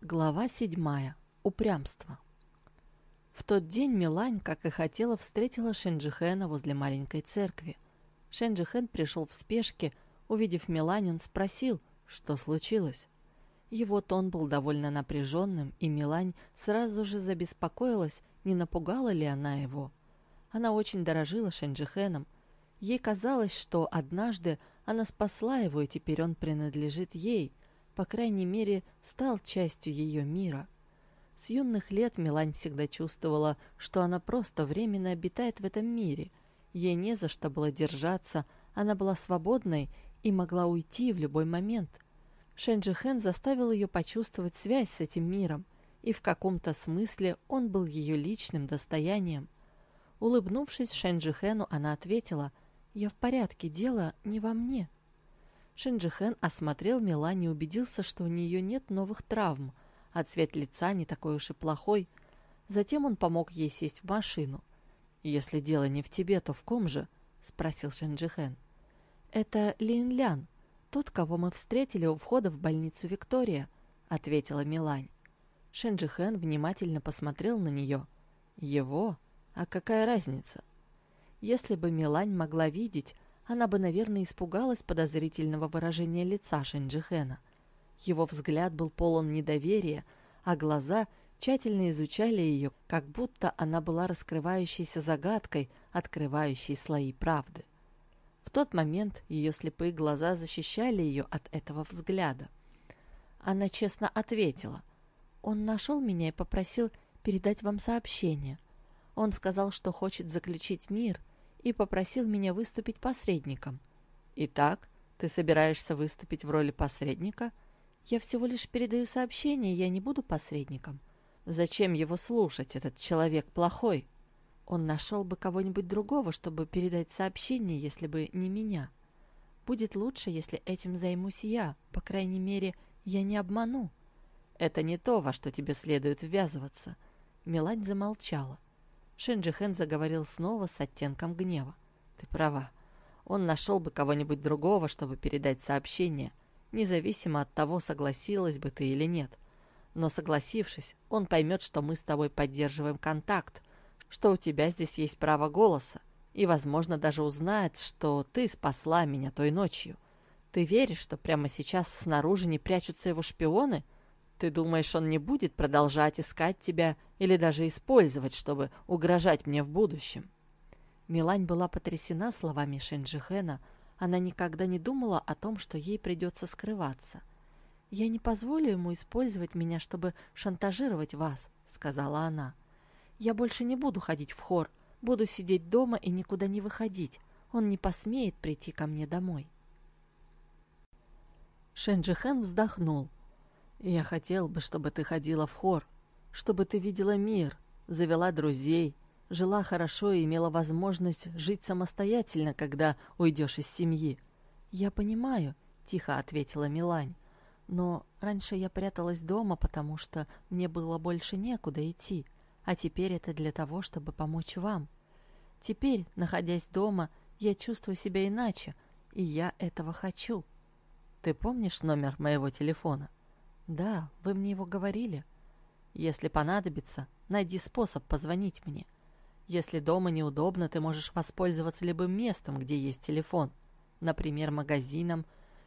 Глава седьмая. Упрямство. В тот день Милань, как и хотела, встретила Шенджихена возле маленькой церкви. Шенджихен пришел в спешке, увидев Милань, он спросил, что случилось. Его тон был довольно напряженным, и Милань сразу же забеспокоилась, не напугала ли она его. Она очень дорожила Шенджихеном. Ей казалось, что однажды она спасла его, и теперь он принадлежит ей, по крайней мере, стал частью ее мира. С юных лет Милань всегда чувствовала, что она просто временно обитает в этом мире. Ей не за что было держаться, она была свободной и могла уйти в любой момент. Шенджи Хэн заставил ее почувствовать связь с этим миром, и в каком-то смысле он был ее личным достоянием. Улыбнувшись Шенджи Хэну, она ответила – «Я в порядке, дело не во мне». Шинджихен осмотрел Милани и убедился, что у нее нет новых травм, а цвет лица не такой уж и плохой. Затем он помог ей сесть в машину. «Если дело не в тебе, то в ком же?» — спросил Шинджихен. «Это Лин Лян, тот, кого мы встретили у входа в больницу Виктория», — ответила Милань. Шинджихен внимательно посмотрел на нее. «Его? А какая разница?» Если бы Милань могла видеть, она бы, наверное, испугалась подозрительного выражения лица Шенджихена. Его взгляд был полон недоверия, а глаза тщательно изучали ее, как будто она была раскрывающейся загадкой, открывающей слои правды. В тот момент ее слепые глаза защищали ее от этого взгляда. Она честно ответила. «Он нашел меня и попросил передать вам сообщение. Он сказал, что хочет заключить мир, и попросил меня выступить посредником. «Итак, ты собираешься выступить в роли посредника?» «Я всего лишь передаю сообщение, я не буду посредником». «Зачем его слушать, этот человек плохой?» «Он нашел бы кого-нибудь другого, чтобы передать сообщение, если бы не меня. Будет лучше, если этим займусь я, по крайней мере, я не обману». «Это не то, во что тебе следует ввязываться». Мелань замолчала. Шинджихен заговорил снова с оттенком гнева. «Ты права. Он нашел бы кого-нибудь другого, чтобы передать сообщение, независимо от того, согласилась бы ты или нет. Но согласившись, он поймет, что мы с тобой поддерживаем контакт, что у тебя здесь есть право голоса, и, возможно, даже узнает, что ты спасла меня той ночью. Ты веришь, что прямо сейчас снаружи не прячутся его шпионы?» Ты думаешь, он не будет продолжать искать тебя или даже использовать, чтобы угрожать мне в будущем?» Милань была потрясена словами Шенджихена. Она никогда не думала о том, что ей придется скрываться. «Я не позволю ему использовать меня, чтобы шантажировать вас», — сказала она. «Я больше не буду ходить в хор, буду сидеть дома и никуда не выходить. Он не посмеет прийти ко мне домой». Шенджихен вздохнул. Я хотел бы, чтобы ты ходила в хор, чтобы ты видела мир, завела друзей, жила хорошо и имела возможность жить самостоятельно, когда уйдешь из семьи. Я понимаю, тихо ответила Милань. Но раньше я пряталась дома, потому что мне было больше некуда идти, а теперь это для того, чтобы помочь вам. Теперь, находясь дома, я чувствую себя иначе, и я этого хочу. Ты помнишь номер моего телефона? «Да, вы мне его говорили. Если понадобится, найди способ позвонить мне. Если дома неудобно, ты можешь воспользоваться любым местом, где есть телефон. Например, магазином,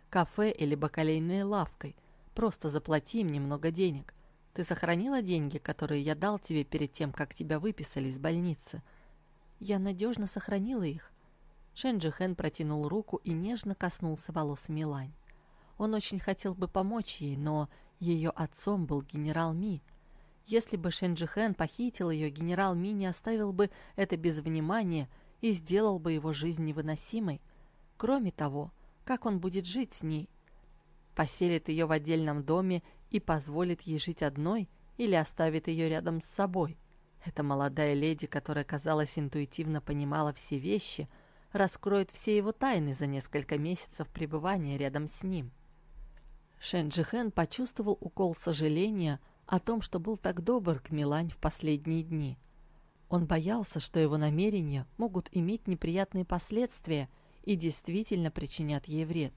кафе или бакалейной лавкой. Просто заплати им немного денег. Ты сохранила деньги, которые я дал тебе перед тем, как тебя выписали из больницы?» «Я надежно сохранила их». Шенджи Хэн протянул руку и нежно коснулся волос Милань. Он очень хотел бы помочь ей, но ее отцом был генерал Ми. Если бы Шенджихен похитил ее, генерал Ми не оставил бы это без внимания и сделал бы его жизнь невыносимой. Кроме того, как он будет жить с ней? Поселит ее в отдельном доме и позволит ей жить одной или оставит ее рядом с собой? Эта молодая леди, которая, казалось, интуитивно понимала все вещи, раскроет все его тайны за несколько месяцев пребывания рядом с ним. Шенджихен почувствовал укол сожаления о том, что был так добр к Милань в последние дни. Он боялся, что его намерения могут иметь неприятные последствия и действительно причинят ей вред.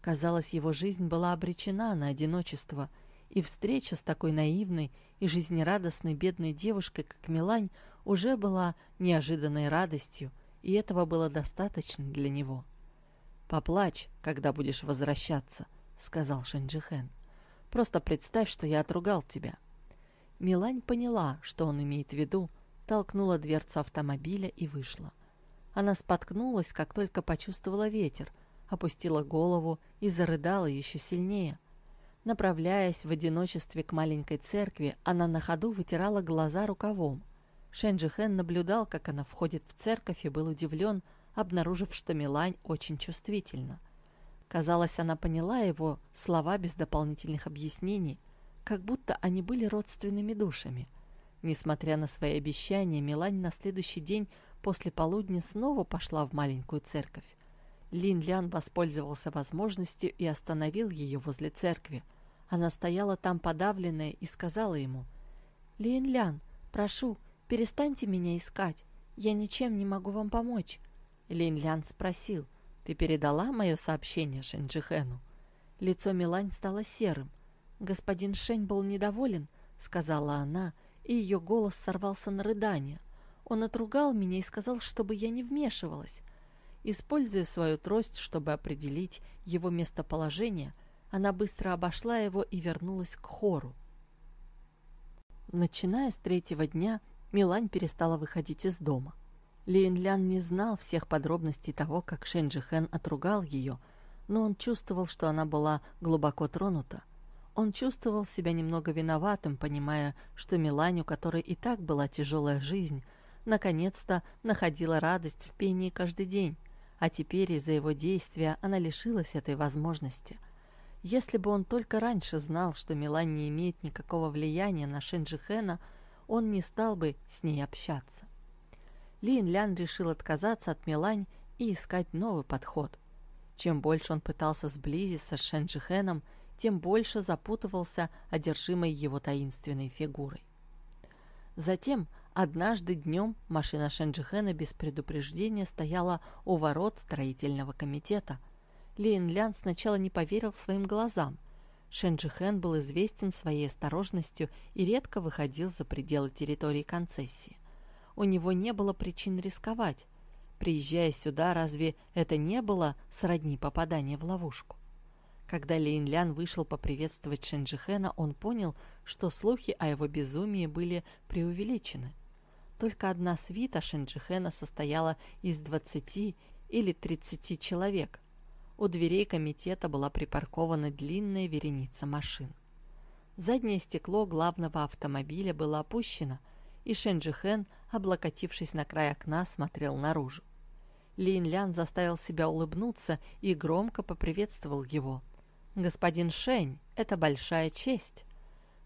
Казалось, его жизнь была обречена на одиночество, и встреча с такой наивной и жизнерадостной бедной девушкой, как Милань, уже была неожиданной радостью, и этого было достаточно для него. «Поплачь, когда будешь возвращаться», — сказал Шенджихен. «Просто представь, что я отругал тебя». Милань поняла, что он имеет в виду, толкнула дверцу автомобиля и вышла. Она споткнулась, как только почувствовала ветер, опустила голову и зарыдала еще сильнее. Направляясь в одиночестве к маленькой церкви, она на ходу вытирала глаза рукавом. Шенджихен наблюдал, как она входит в церковь и был удивлен, обнаружив, что Милань очень чувствительна. Казалось, она поняла его слова без дополнительных объяснений, как будто они были родственными душами. Несмотря на свои обещания, Милань на следующий день после полудня снова пошла в маленькую церковь. Лин Лян воспользовался возможностью и остановил ее возле церкви. Она стояла там подавленная и сказала ему, «Лин Лян, прошу, перестаньте меня искать. Я ничем не могу вам помочь». Лин Лян спросил, «Ты передала мое сообщение Шэньджихену?» Лицо Милань стало серым. «Господин Шень был недоволен», — сказала она, и ее голос сорвался на рыдание. Он отругал меня и сказал, чтобы я не вмешивалась. Используя свою трость, чтобы определить его местоположение, она быстро обошла его и вернулась к хору. Начиная с третьего дня, Милань перестала выходить из дома. Лин Лян не знал всех подробностей того, как Хэн отругал ее, но он чувствовал, что она была глубоко тронута. Он чувствовал себя немного виноватым, понимая, что Милань, у которой и так была тяжелая жизнь, наконец-то находила радость в пении каждый день, а теперь из-за его действия она лишилась этой возможности. Если бы он только раньше знал, что Милань не имеет никакого влияния на Шенджихена, он не стал бы с ней общаться. Лин Лян решил отказаться от Милань и искать новый подход. Чем больше он пытался сблизиться с Шенджихеном, тем больше запутывался одержимой его таинственной фигурой. Затем, однажды днем, машина Шенджихена без предупреждения стояла у ворот строительного комитета. Лин Лян сначала не поверил своим глазам. Шенджихен был известен своей осторожностью и редко выходил за пределы территории концессии у него не было причин рисковать. Приезжая сюда, разве это не было сродни попадания в ловушку? Когда Лин Лян вышел поприветствовать Шенджихена, он понял, что слухи о его безумии были преувеличены. Только одна свита Шенджихена состояла из 20 или 30 человек. У дверей комитета была припаркована длинная вереница машин. Заднее стекло главного автомобиля было опущено – и Шенджихен, облокотившись на край окна, смотрел наружу. Лин Лян заставил себя улыбнуться и громко поприветствовал его. «Господин Шень, это большая честь!»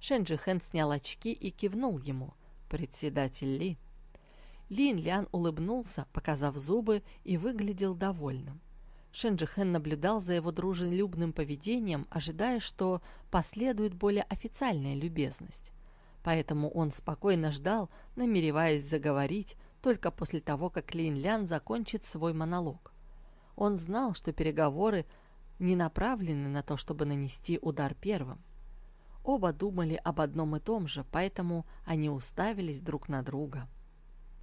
Шенджихен снял очки и кивнул ему. «Председатель Ли». Лин Лян улыбнулся, показав зубы, и выглядел довольным. Шенджихен наблюдал за его дружелюбным поведением, ожидая, что последует более официальная любезность поэтому он спокойно ждал, намереваясь заговорить только после того, как Лин Лян закончит свой монолог. Он знал, что переговоры не направлены на то, чтобы нанести удар первым. Оба думали об одном и том же, поэтому они уставились друг на друга.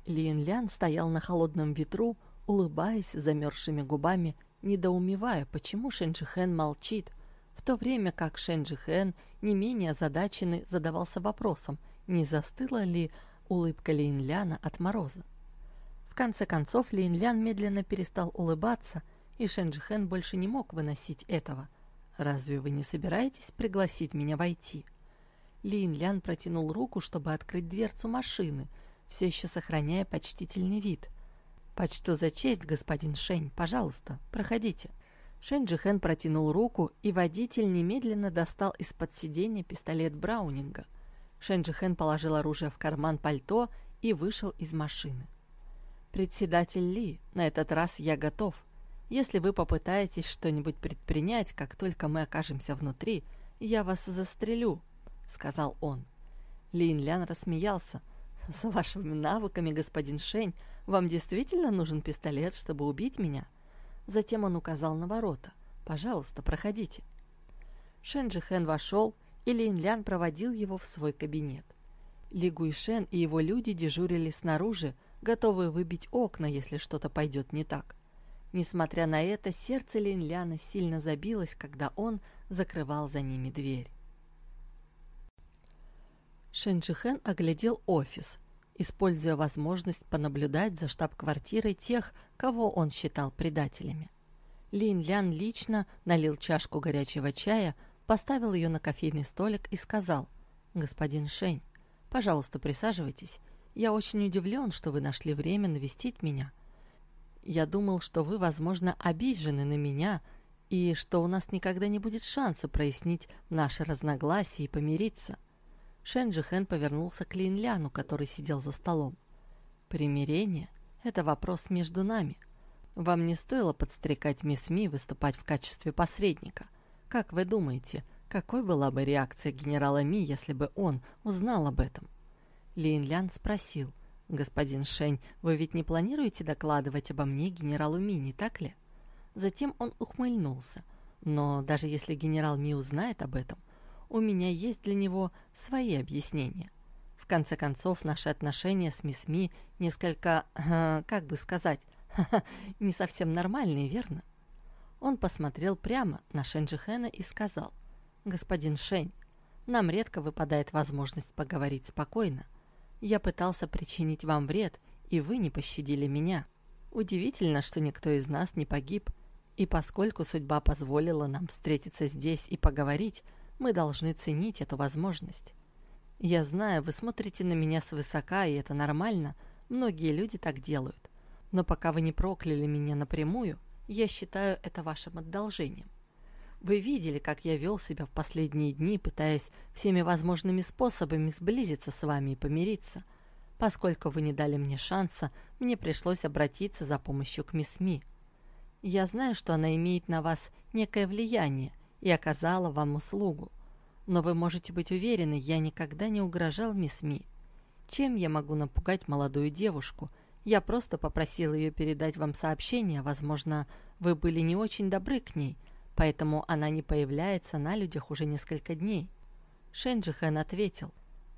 Лин Лян стоял на холодном ветру, улыбаясь замерзшими губами, недоумевая, почему Шенджихен молчит, в то время как Шэнджи Хэн, не менее озадаченный, задавался вопросом, не застыла ли улыбка Линляна от мороза. В конце концов Линлян медленно перестал улыбаться, и Шэнджи Хэн больше не мог выносить этого. «Разве вы не собираетесь пригласить меня войти?» Лин Лян протянул руку, чтобы открыть дверцу машины, все еще сохраняя почтительный вид. «Почту за честь, господин Шень, пожалуйста, проходите». Шенджихен протянул руку, и водитель немедленно достал из-под сиденья пистолет Браунинга. Шенджихен положил оружие в карман пальто и вышел из машины. «Председатель Ли, на этот раз я готов. Если вы попытаетесь что-нибудь предпринять, как только мы окажемся внутри, я вас застрелю», — сказал он. Лин Лян рассмеялся. «С вашими навыками, господин Шень, вам действительно нужен пистолет, чтобы убить меня?» Затем он указал на ворота. «Пожалуйста, проходите». Шенджи Хэн вошел, и Лин Лян проводил его в свой кабинет. Ли Гуйшен и его люди дежурили снаружи, готовые выбить окна, если что-то пойдет не так. Несмотря на это, сердце Лин Ляна сильно забилось, когда он закрывал за ними дверь. Шенджихен оглядел офис, используя возможность понаблюдать за штаб-квартирой тех, кого он считал предателями. Лин Лян лично налил чашку горячего чая, поставил ее на кофейный столик и сказал, «Господин Шень, пожалуйста, присаживайтесь. Я очень удивлен, что вы нашли время навестить меня. Я думал, что вы, возможно, обижены на меня и что у нас никогда не будет шанса прояснить наши разногласия и помириться. Шэн Джихэн повернулся к Лин Ляну, который сидел за столом. «Примирение — это вопрос между нами. Вам не стоило подстрекать мисс Ми выступать в качестве посредника. Как вы думаете, какой была бы реакция генерала Ми, если бы он узнал об этом?» Лин Лян спросил. «Господин Шэнь, вы ведь не планируете докладывать обо мне генералу Ми, не так ли?» Затем он ухмыльнулся. «Но даже если генерал Ми узнает об этом, у меня есть для него свои объяснения. В конце концов, наши отношения с мисс Ми несколько, э, как бы сказать, не совсем нормальные, верно? Он посмотрел прямо на Шенджихена и сказал, «Господин Шень, нам редко выпадает возможность поговорить спокойно. Я пытался причинить вам вред, и вы не пощадили меня. Удивительно, что никто из нас не погиб, и поскольку судьба позволила нам встретиться здесь и поговорить, мы должны ценить эту возможность. Я знаю, вы смотрите на меня свысока, и это нормально. Многие люди так делают. Но пока вы не прокляли меня напрямую, я считаю это вашим одолжением. Вы видели, как я вел себя в последние дни, пытаясь всеми возможными способами сблизиться с вами и помириться. Поскольку вы не дали мне шанса, мне пришлось обратиться за помощью к мисс Ми. Я знаю, что она имеет на вас некое влияние – и оказала вам услугу. Но вы можете быть уверены, я никогда не угрожал мисс Ми. Чем я могу напугать молодую девушку? Я просто попросил ее передать вам сообщение, возможно, вы были не очень добры к ней, поэтому она не появляется на людях уже несколько дней. Шенджихэн ответил,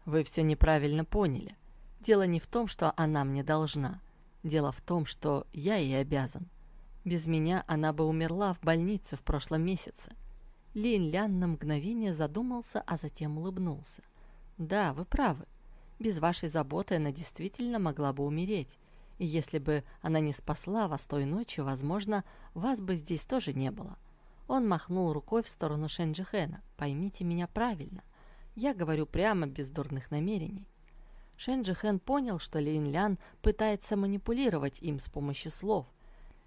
вы все неправильно поняли. Дело не в том, что она мне должна. Дело в том, что я ей обязан. Без меня она бы умерла в больнице в прошлом месяце. Лин Лян на мгновение задумался, а затем улыбнулся. «Да, вы правы. Без вашей заботы она действительно могла бы умереть. И если бы она не спасла вас той ночью, возможно, вас бы здесь тоже не было». Он махнул рукой в сторону Шенджихена. «Поймите меня правильно. Я говорю прямо, без дурных намерений». Шенджихен понял, что Лин Лян пытается манипулировать им с помощью слов.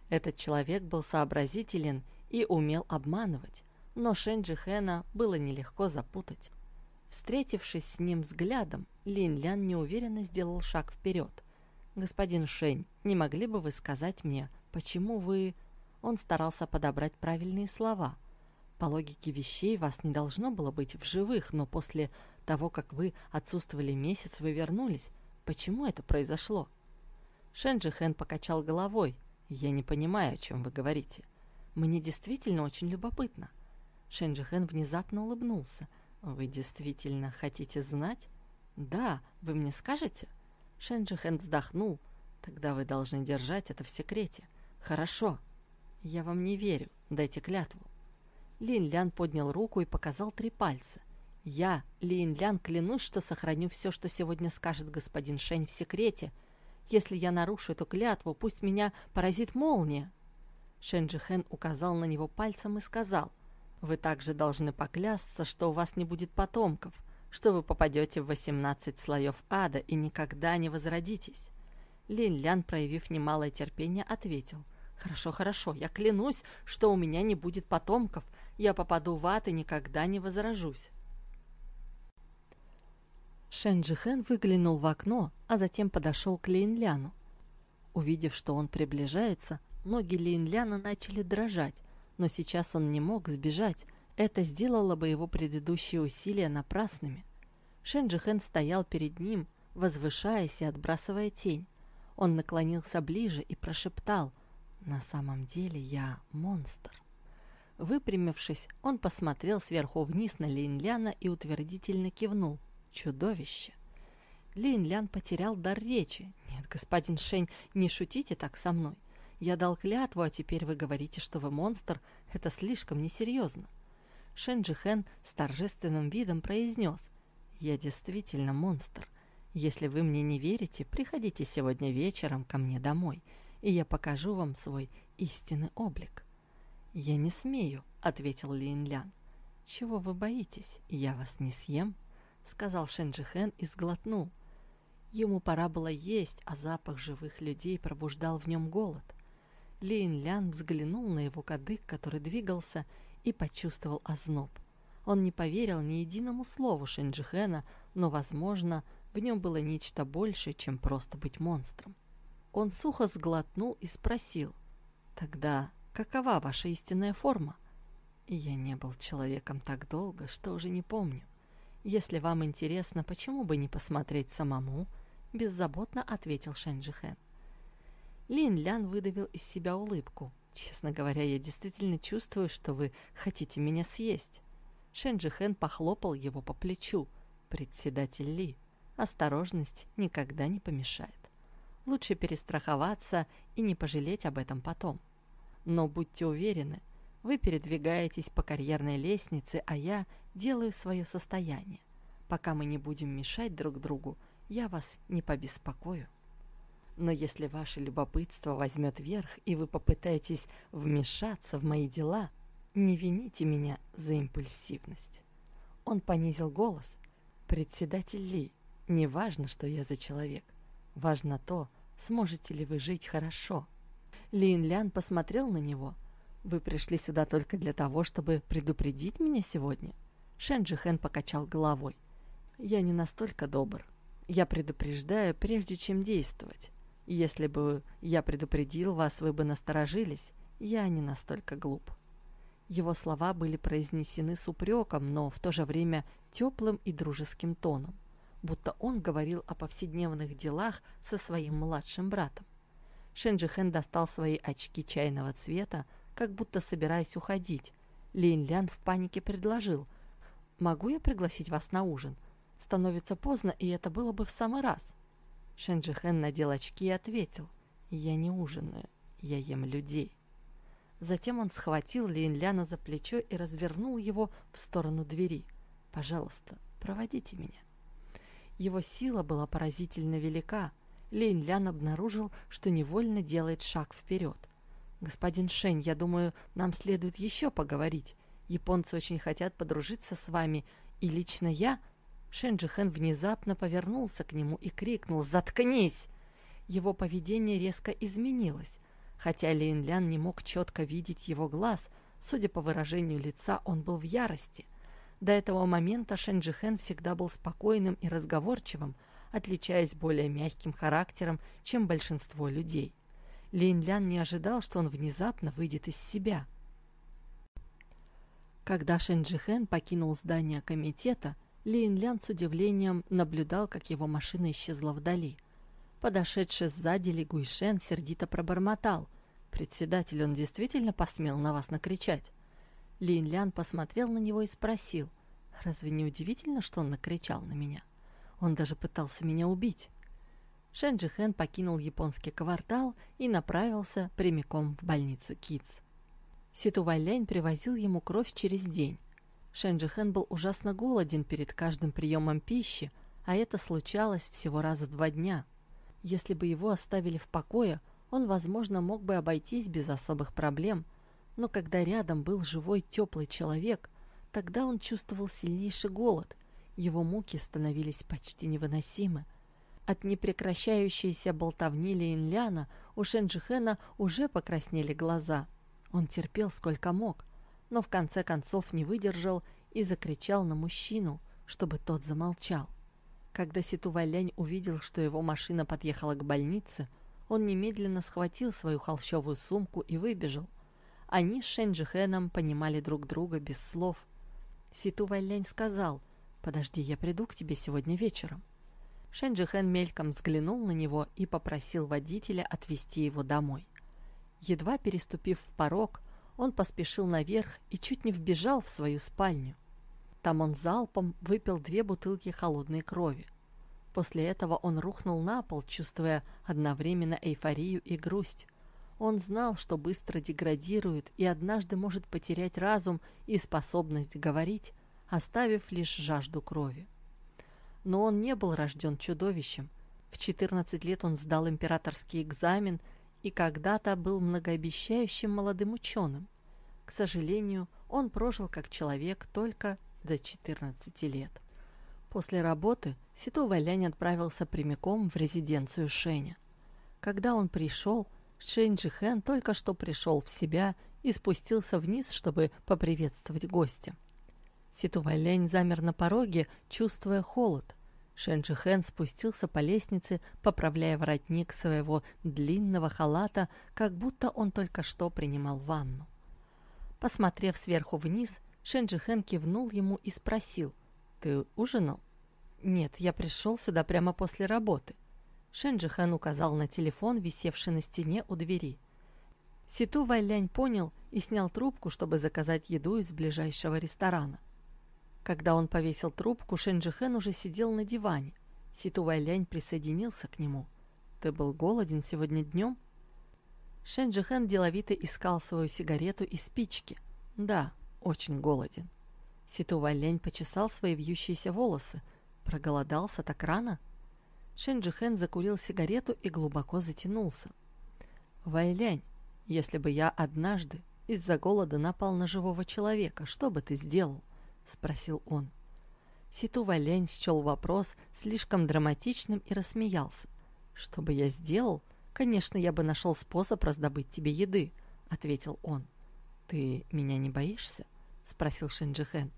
Этот человек был сообразителен и умел обманывать но Шенджи Хэна было нелегко запутать. Встретившись с ним взглядом, Лин Лян неуверенно сделал шаг вперед. «Господин Шень, не могли бы вы сказать мне, почему вы...» Он старался подобрать правильные слова. «По логике вещей вас не должно было быть в живых, но после того, как вы отсутствовали месяц, вы вернулись. Почему это произошло?» Шенджи Хэн покачал головой. «Я не понимаю, о чем вы говорите. Мне действительно очень любопытно». Шенджихен внезапно улыбнулся. «Вы действительно хотите знать?» «Да, вы мне скажете?» Шенджихен вздохнул. «Тогда вы должны держать это в секрете». «Хорошо. Я вам не верю. Дайте клятву». Лин Лян поднял руку и показал три пальца. «Я, Лин Лян, клянусь, что сохраню все, что сегодня скажет господин Шень в секрете. Если я нарушу эту клятву, пусть меня поразит молния». Шенджихен указал на него пальцем и сказал, вы также должны поклясться, что у вас не будет потомков, что вы попадете в 18 слоев ада и никогда не возродитесь. Лин Лян, проявив немалое терпение, ответил. «Хорошо, хорошо, я клянусь, что у меня не будет потомков. Я попаду в ад и никогда не возрожусь». Шэн Джихэн выглянул в окно, а затем подошел к Лин Ляну. Увидев, что он приближается, ноги Лин Ляна начали дрожать, но сейчас он не мог сбежать. Это сделало бы его предыдущие усилия напрасными. Шенджихен стоял перед ним, возвышаясь и отбрасывая тень. Он наклонился ближе и прошептал «На самом деле я монстр». Выпрямившись, он посмотрел сверху вниз на Линляна и утвердительно кивнул. Чудовище! Линлян потерял дар речи. «Нет, господин Шень, не шутите так со мной. Я дал клятву, а теперь вы говорите, что вы монстр. Это слишком несерьезно». Шэн Джихэн с торжественным видом произнес. «Я действительно монстр. Если вы мне не верите, приходите сегодня вечером ко мне домой, и я покажу вам свой истинный облик». «Я не смею», — ответил Лин Лян. «Чего вы боитесь? Я вас не съем», — сказал Шэн Джихэн и сглотнул. Ему пора было есть, а запах живых людей пробуждал в нем голод. Лин Лян взглянул на его кадык, который двигался, и почувствовал озноб. Он не поверил ни единому слову Шенджихена, но, возможно, в нем было нечто большее, чем просто быть монстром. Он сухо сглотнул и спросил, «Тогда какова ваша истинная форма?» Я не был человеком так долго, что уже не помню. Если вам интересно, почему бы не посмотреть самому, беззаботно ответил Шэньджихэн. Лин Лян выдавил из себя улыбку. Честно говоря, я действительно чувствую, что вы хотите меня съесть. Шэньджихэн похлопал его по плечу. Председатель Ли, осторожность никогда не помешает. Лучше перестраховаться и не пожалеть об этом потом. Но будьте уверены, вы передвигаетесь по карьерной лестнице, а я делаю свое состояние. Пока мы не будем мешать друг другу, я вас не побеспокою. Но если ваше любопытство возьмет верх, и вы попытаетесь вмешаться в мои дела, не вините меня за импульсивность. Он понизил голос. Председатель Ли, не важно, что я за человек. Важно то, сможете ли вы жить хорошо. Лин Лян посмотрел на него. Вы пришли сюда только для того, чтобы предупредить меня сегодня? Шенджи Хэн покачал головой. Я не настолько добр. Я предупреждаю, прежде чем действовать. Если бы я предупредил вас, вы бы насторожились. Я не настолько глуп». Его слова были произнесены с упреком, но в то же время теплым и дружеским тоном, будто он говорил о повседневных делах со своим младшим братом. Шенджихен достал свои очки чайного цвета, как будто собираясь уходить. Лин Лян в панике предложил. «Могу я пригласить вас на ужин? Становится поздно, и это было бы в самый раз. Шенджихен надел очки и ответил. «Я не ужинаю, я ем людей». Затем он схватил Линляна за плечо и развернул его в сторону двери. «Пожалуйста, проводите меня». Его сила была поразительно велика. Линлян обнаружил, что невольно делает шаг вперед. «Господин Шень, я думаю, нам следует еще поговорить. Японцы очень хотят подружиться с вами, и лично я Шенджихэн внезапно повернулся к нему и крикнул «Заткнись!». Его поведение резко изменилось. Хотя Линлян не мог четко видеть его глаз, судя по выражению лица, он был в ярости. До этого момента Шенджихэн всегда был спокойным и разговорчивым, отличаясь более мягким характером, чем большинство людей. Линлян не ожидал, что он внезапно выйдет из себя. Когда Шенджихэн покинул здание комитета, Лин Лян с удивлением наблюдал, как его машина исчезла вдали. Подошедший сзади Ли Гуйшен сердито пробормотал. «Председатель, он действительно посмел на вас накричать?» Лин Лян посмотрел на него и спросил. «Разве не удивительно, что он накричал на меня? Он даже пытался меня убить». Шэн Хэн покинул японский квартал и направился прямиком в больницу Китс. Ситу Вайлянь привозил ему кровь через день. Шенджихен был ужасно голоден перед каждым приемом пищи, а это случалось всего раза два дня. Если бы его оставили в покое, он, возможно, мог бы обойтись без особых проблем, но когда рядом был живой теплый человек, тогда он чувствовал сильнейший голод, его муки становились почти невыносимы. От непрекращающейся болтовни Линляна у Шенджихена уже покраснели глаза. Он терпел сколько мог, но в конце концов не выдержал и закричал на мужчину, чтобы тот замолчал. Когда Ситу Валянь увидел, что его машина подъехала к больнице, он немедленно схватил свою холщовую сумку и выбежал. Они с Шэньджихэном понимали друг друга без слов. Ситу Валянь сказал, «Подожди, я приду к тебе сегодня вечером». Шэньджихэн мельком взглянул на него и попросил водителя отвезти его домой. Едва переступив порог, он поспешил наверх и чуть не вбежал в свою спальню. Там он залпом выпил две бутылки холодной крови. После этого он рухнул на пол, чувствуя одновременно эйфорию и грусть. Он знал, что быстро деградирует и однажды может потерять разум и способность говорить, оставив лишь жажду крови. Но он не был рожден чудовищем. В 14 лет он сдал императорский экзамен и когда-то был многообещающим молодым ученым. К сожалению, он прожил как человек только до 14 лет. После работы Сито Вайлянь отправился прямиком в резиденцию Шеня. Когда он пришел, Шэнь Джихэн только что пришел в себя и спустился вниз, чтобы поприветствовать гостя. Ситу Вайлянь замер на пороге, чувствуя холод. Шэнь Джихэн спустился по лестнице, поправляя воротник своего длинного халата, как будто он только что принимал ванну. Посмотрев сверху вниз, Шэнь Джихэн кивнул ему и спросил, «Ты ужинал?» «Нет, я пришел сюда прямо после работы». Шенджихан указал на телефон, висевший на стене у двери. Ситу Вайлянь понял и снял трубку, чтобы заказать еду из ближайшего ресторана. Когда он повесил трубку, Шенджихэн уже сидел на диване. Ситу Вайлянь присоединился к нему. «Ты был голоден сегодня днем?» Шенджихэн деловито искал свою сигарету и спички. «Да, очень голоден». Ситу Вайлянь почесал свои вьющиеся волосы. «Проголодался так рано?» Шенджихен закурил сигарету и глубоко затянулся. «Вайлянь, если бы я однажды из-за голода напал на живого человека, что бы ты сделал?» — спросил он. Ситу Вайлянь счел вопрос слишком драматичным и рассмеялся. «Что бы я сделал? Конечно, я бы нашел способ раздобыть тебе еды», — ответил он. «Ты меня не боишься?» — спросил Шенджихен.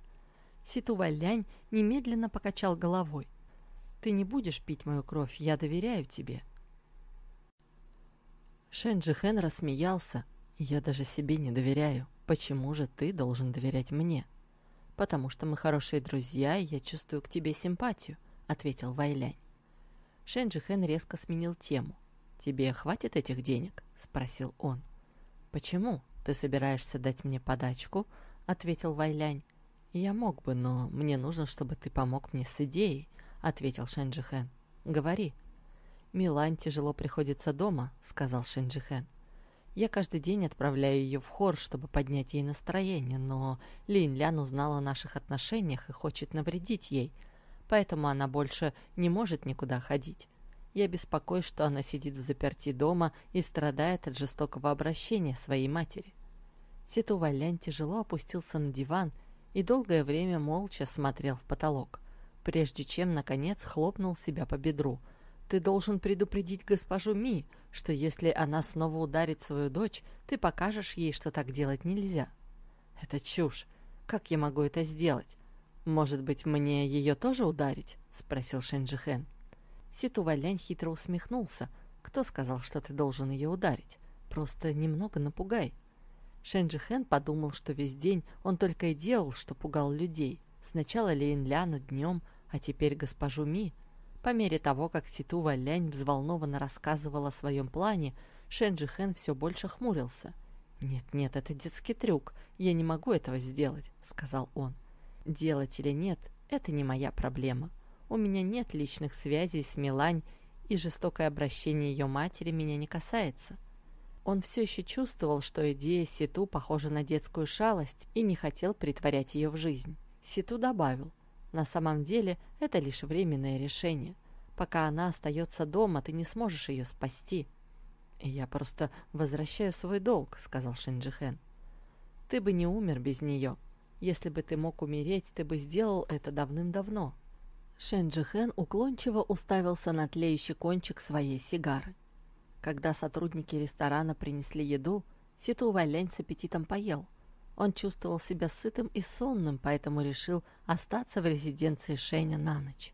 Ситу Вайлянь немедленно покачал головой. Ты не будешь пить мою кровь, я доверяю тебе. Шэнджи Хэн рассмеялся. Я даже себе не доверяю. Почему же ты должен доверять мне? Потому что мы хорошие друзья, и я чувствую к тебе симпатию, ответил Вайлянь. Шэнджи Хэн резко сменил тему. «Тебе хватит этих денег?» – спросил он. «Почему? Ты собираешься дать мне подачку?» – ответил Вайлянь. «Я мог бы, но мне нужно, чтобы ты помог мне с идеей ответил Шенджихен. «Говори». «Милань тяжело приходится дома», — сказал Шенджихен. «Я каждый день отправляю ее в хор, чтобы поднять ей настроение, но Лин Лян узнала о наших отношениях и хочет навредить ей, поэтому она больше не может никуда ходить. Я беспокоюсь, что она сидит в заперти дома и страдает от жестокого обращения своей матери». Ситу Валян тяжело опустился на диван и долгое время молча смотрел в потолок прежде чем, наконец, хлопнул себя по бедру. «Ты должен предупредить госпожу Ми, что если она снова ударит свою дочь, ты покажешь ей, что так делать нельзя». «Это чушь. Как я могу это сделать? Может быть, мне ее тоже ударить?» — спросил Шенджихен. Ситу Валянь хитро усмехнулся. «Кто сказал, что ты должен ее ударить? Просто немного напугай». Шенджихен подумал, что весь день он только и делал, что пугал людей. Сначала Лейн Ляна днем, а теперь госпожу Ми. По мере того, как Ситу Валянь взволнованно рассказывала о своем плане, Шенджи Хэн все больше хмурился. «Нет-нет, это детский трюк, я не могу этого сделать», — сказал он. «Делать или нет, это не моя проблема. У меня нет личных связей с Милань, и жестокое обращение ее матери меня не касается». Он все еще чувствовал, что идея Ситу похожа на детскую шалость и не хотел притворять ее в жизнь. Ситу добавил — на самом деле это лишь временное решение. Пока она остается дома, ты не сможешь ее спасти. «Я просто возвращаю свой долг», — сказал Шинджихен. «Ты бы не умер без нее. Если бы ты мог умереть, ты бы сделал это давным-давно». Шенджихен уклончиво уставился на тлеющий кончик своей сигары. Когда сотрудники ресторана принесли еду, Ситу Вайлянь с аппетитом поел — он чувствовал себя сытым и сонным, поэтому решил остаться в резиденции Шэня на ночь.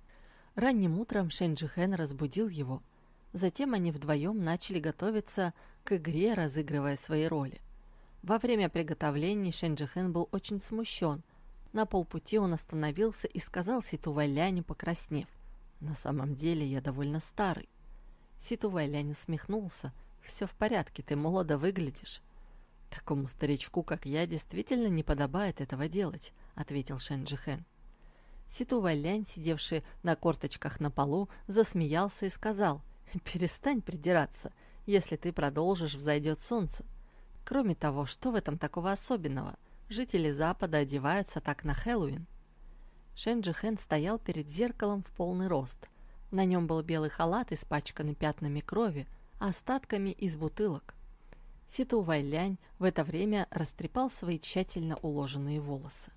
Ранним утром Шэнь Джихэн разбудил его. Затем они вдвоем начали готовиться к игре, разыгрывая свои роли. Во время приготовлений Шэнь Джихэн был очень смущен. На полпути он остановился и сказал Ситу Вайляню, покраснев. «На самом деле я довольно старый». Ситу Вайлянь усмехнулся. «Все в порядке, ты молодо выглядишь». «Такому старичку, как я, действительно не подобает этого делать», — ответил Шенджихен. Ситу Вайлянь, сидевший на корточках на полу, засмеялся и сказал, «Перестань придираться. Если ты продолжишь, взойдет солнце. Кроме того, что в этом такого особенного? Жители Запада одеваются так на Хэллоуин». Шенджихен стоял перед зеркалом в полный рост. На нем был белый халат, испачканный пятнами крови, а остатками из бутылок. Ситу Вайлянь в это время растрепал свои тщательно уложенные волосы.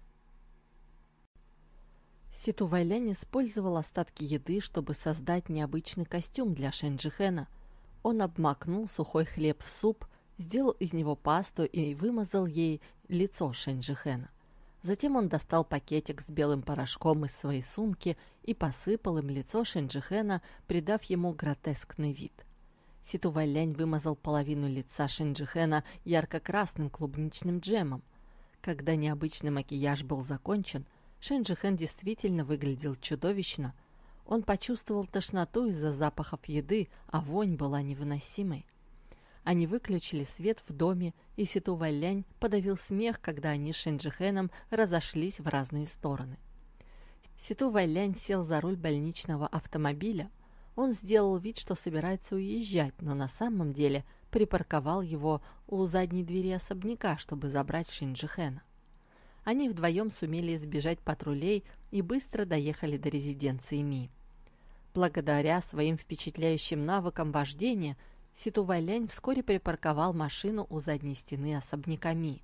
Ситу Вайлянь использовал остатки еды, чтобы создать необычный костюм для Шенджихена. Он обмакнул сухой хлеб в суп, сделал из него пасту и вымазал ей лицо Шенджихена. Затем он достал пакетик с белым порошком из своей сумки и посыпал им лицо Шенджихена, придав ему гротескный вид. Ситу Вайлянь вымазал половину лица Шенджихена ярко-красным клубничным джемом. Когда необычный макияж был закончен, Шенджихен действительно выглядел чудовищно. Он почувствовал тошноту из-за запахов еды, а вонь была невыносимой. Они выключили свет в доме, и Ситу Вайлянь подавил смех, когда они с Шенджихеном разошлись в разные стороны. Ситу Вайлянь сел за руль больничного автомобиля. Он сделал вид, что собирается уезжать, но на самом деле припарковал его у задней двери особняка, чтобы забрать Шенджихена. Они вдвоем сумели избежать патрулей и быстро доехали до резиденции Ми. Благодаря своим впечатляющим навыкам вождения, Ситу Вайлянь вскоре припарковал машину у задней стены особняка Ми.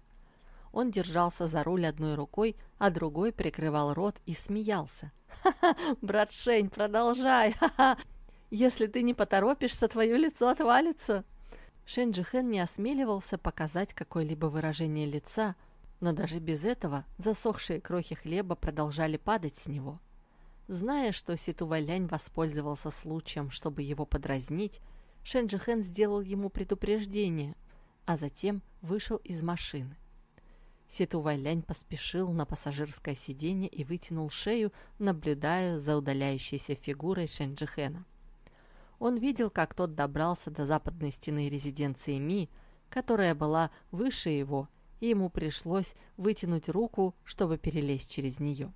Он держался за руль одной рукой, а другой прикрывал рот и смеялся. «Ха-ха, брат Шень, продолжай! Ха-ха! Если ты не поторопишься, твое лицо отвалится!» Шэнь Джихэн не осмеливался показать какое-либо выражение лица, но даже без этого засохшие крохи хлеба продолжали падать с него. Зная, что Ситувалянь воспользовался случаем, чтобы его подразнить, Шенджихен сделал ему предупреждение, а затем вышел из машины. Ситувалянь поспешил на пассажирское сиденье и вытянул шею, наблюдая за удаляющейся фигурой Шенджихена. Он видел, как тот добрался до западной стены резиденции Ми, которая была выше его и ему пришлось вытянуть руку, чтобы перелезть через нее.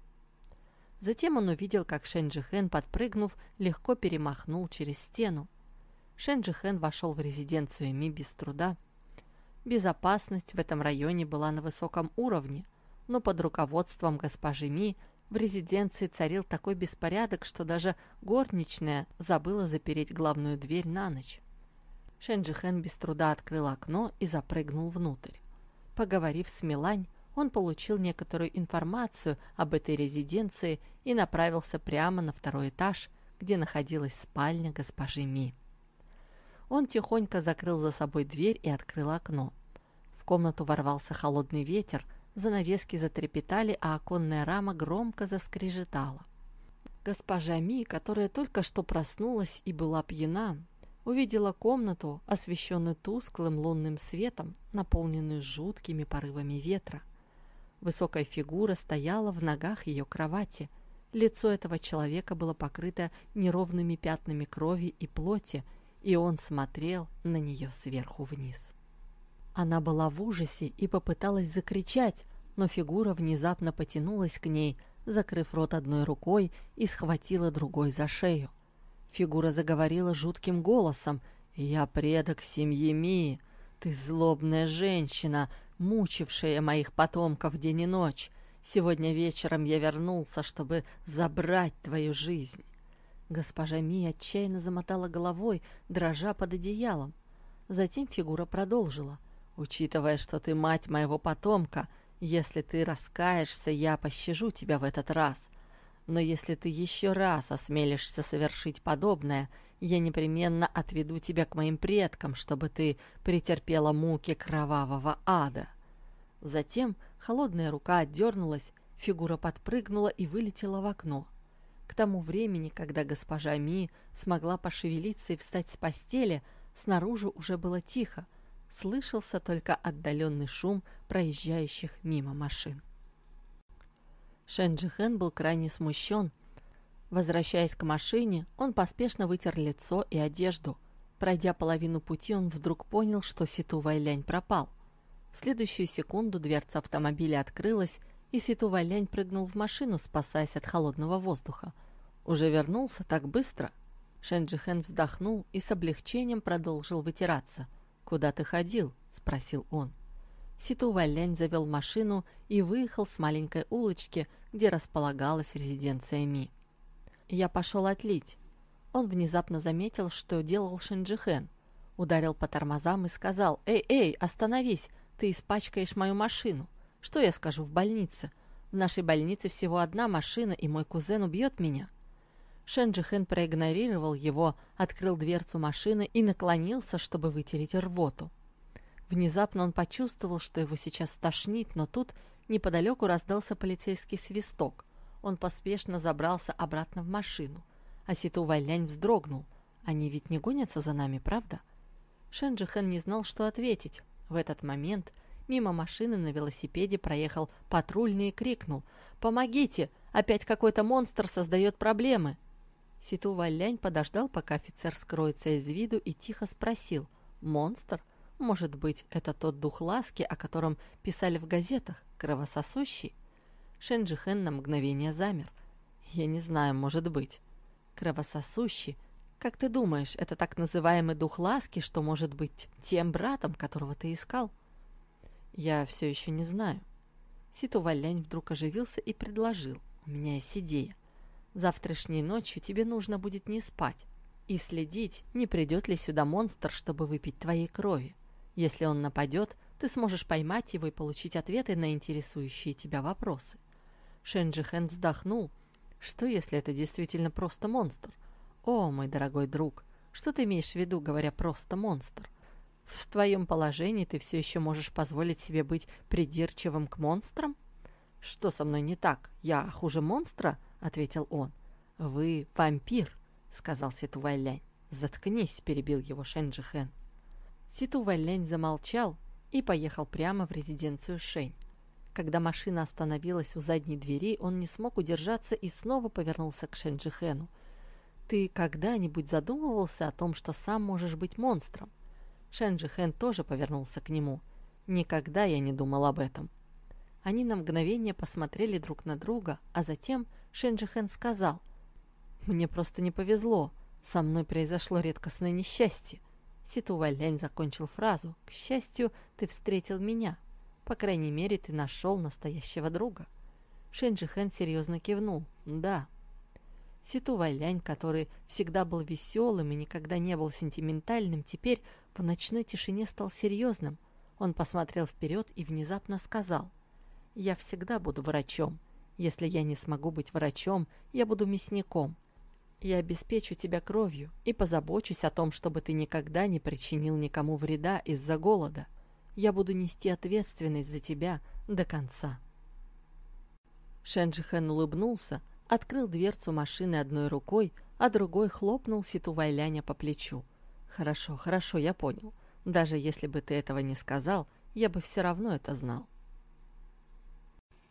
Затем он увидел, как Шенджихен, подпрыгнув, легко перемахнул через стену. Шенджихен вошел в резиденцию Ми без труда. Безопасность в этом районе была на высоком уровне, но под руководством госпожи Ми в резиденции царил такой беспорядок, что даже горничная забыла запереть главную дверь на ночь. Шенджихен без труда открыл окно и запрыгнул внутрь. Поговорив с Милань, он получил некоторую информацию об этой резиденции и направился прямо на второй этаж, где находилась спальня госпожи Ми. Он тихонько закрыл за собой дверь и открыл окно. В комнату ворвался холодный ветер, занавески затрепетали, а оконная рама громко заскрежетала. Госпожа Ми, которая только что проснулась и была пьяна, увидела комнату, освещенную тусклым лунным светом, наполненную жуткими порывами ветра. Высокая фигура стояла в ногах ее кровати. Лицо этого человека было покрыто неровными пятнами крови и плоти, и он смотрел на нее сверху вниз. Она была в ужасе и попыталась закричать, но фигура внезапно потянулась к ней, закрыв рот одной рукой и схватила другой за шею. Фигура заговорила жутким голосом. «Я предок семьи Ми. Ты злобная женщина, мучившая моих потомков день и ночь. Сегодня вечером я вернулся, чтобы забрать твою жизнь». Госпожа Ми отчаянно замотала головой, дрожа под одеялом. Затем фигура продолжила. «Учитывая, что ты мать моего потомка, если ты раскаешься, я пощажу тебя в этот раз. Но если ты еще раз осмелишься совершить подобное, я непременно отведу тебя к моим предкам, чтобы ты претерпела муки кровавого ада». Затем холодная рука отдернулась, фигура подпрыгнула и вылетела в окно. К тому времени, когда госпожа Ми смогла пошевелиться и встать с постели, снаружи уже было тихо, слышался только отдаленный шум проезжающих мимо машин. Шенджихен был крайне смущен. Возвращаясь к машине, он поспешно вытер лицо и одежду. Пройдя половину пути, он вдруг понял, что Ситу Вайлянь пропал. В следующую секунду дверца автомобиля открылась, и Ситу Валянь прыгнул в машину, спасаясь от холодного воздуха. «Уже вернулся так быстро?» Шенджихен вздохнул и с облегчением продолжил вытираться. «Куда ты ходил?» — спросил он. Ситу Валянь завел машину и выехал с маленькой улочки, где располагалась резиденция Ми. «Я пошел отлить». Он внезапно заметил, что делал Шенджихен. Ударил по тормозам и сказал «Эй, эй, остановись, ты испачкаешь мою машину. Что я скажу в больнице? В нашей больнице всего одна машина, и мой кузен убьет меня». Шенджихен проигнорировал его, открыл дверцу машины и наклонился, чтобы вытереть рвоту. Внезапно он почувствовал, что его сейчас тошнит, но тут неподалеку раздался полицейский свисток. Он поспешно забрался обратно в машину. А Ситу Вайлянь вздрогнул. Они ведь не гонятся за нами, правда? Шенджихен не знал, что ответить. В этот момент мимо машины на велосипеде проехал патрульный и крикнул «Помогите! Опять какой-то монстр создает проблемы!» Ситу Вайлянь подождал, пока офицер скроется из виду и тихо спросил «Монстр? Может быть, это тот дух ласки, о котором писали в газетах, кровососущий? Шенджихен на мгновение замер. Я не знаю, может быть. Кровососущий? Как ты думаешь, это так называемый дух ласки, что может быть тем братом, которого ты искал? Я все еще не знаю. Ситу Валянь вдруг оживился и предложил. У меня есть идея. Завтрашней ночью тебе нужно будет не спать и следить, не придет ли сюда монстр, чтобы выпить твоей крови. Если он нападет, ты сможешь поймать его и получить ответы на интересующие тебя вопросы. Шенджи Хэн вздохнул. Что, если это действительно просто монстр? О, мой дорогой друг, что ты имеешь в виду, говоря «просто монстр»? В твоем положении ты все еще можешь позволить себе быть придирчивым к монстрам? Что со мной не так? Я хуже монстра? Ответил он. Вы вампир, сказал Ситу Вайлянь. Заткнись, перебил его Шенджи Хэн. Ситу Вайлянь замолчал и поехал прямо в резиденцию Шень. Когда машина остановилась у задней двери, он не смог удержаться и снова повернулся к Шенджихену. «Ты когда-нибудь задумывался о том, что сам можешь быть монстром?» Шенджихен тоже повернулся к нему. «Никогда я не думал об этом». Они на мгновение посмотрели друг на друга, а затем Шенджихен сказал, «Мне просто не повезло. Со мной произошло редкостное несчастье. Ситу Валянь закончил фразу. «К счастью, ты встретил меня. По крайней мере, ты нашел настоящего друга». Шенджи Хэн серьезно кивнул. «Да». Ситу Вайлянь, который всегда был веселым и никогда не был сентиментальным, теперь в ночной тишине стал серьезным. Он посмотрел вперед и внезапно сказал, «Я всегда буду врачом. Если я не смогу быть врачом, я буду мясником. Я обеспечу тебя кровью и позабочусь о том, чтобы ты никогда не причинил никому вреда из-за голода. Я буду нести ответственность за тебя до конца. Шенджихен улыбнулся, открыл дверцу машины одной рукой, а другой хлопнул Ситу Вайляня по плечу. «Хорошо, хорошо, я понял. Даже если бы ты этого не сказал, я бы все равно это знал».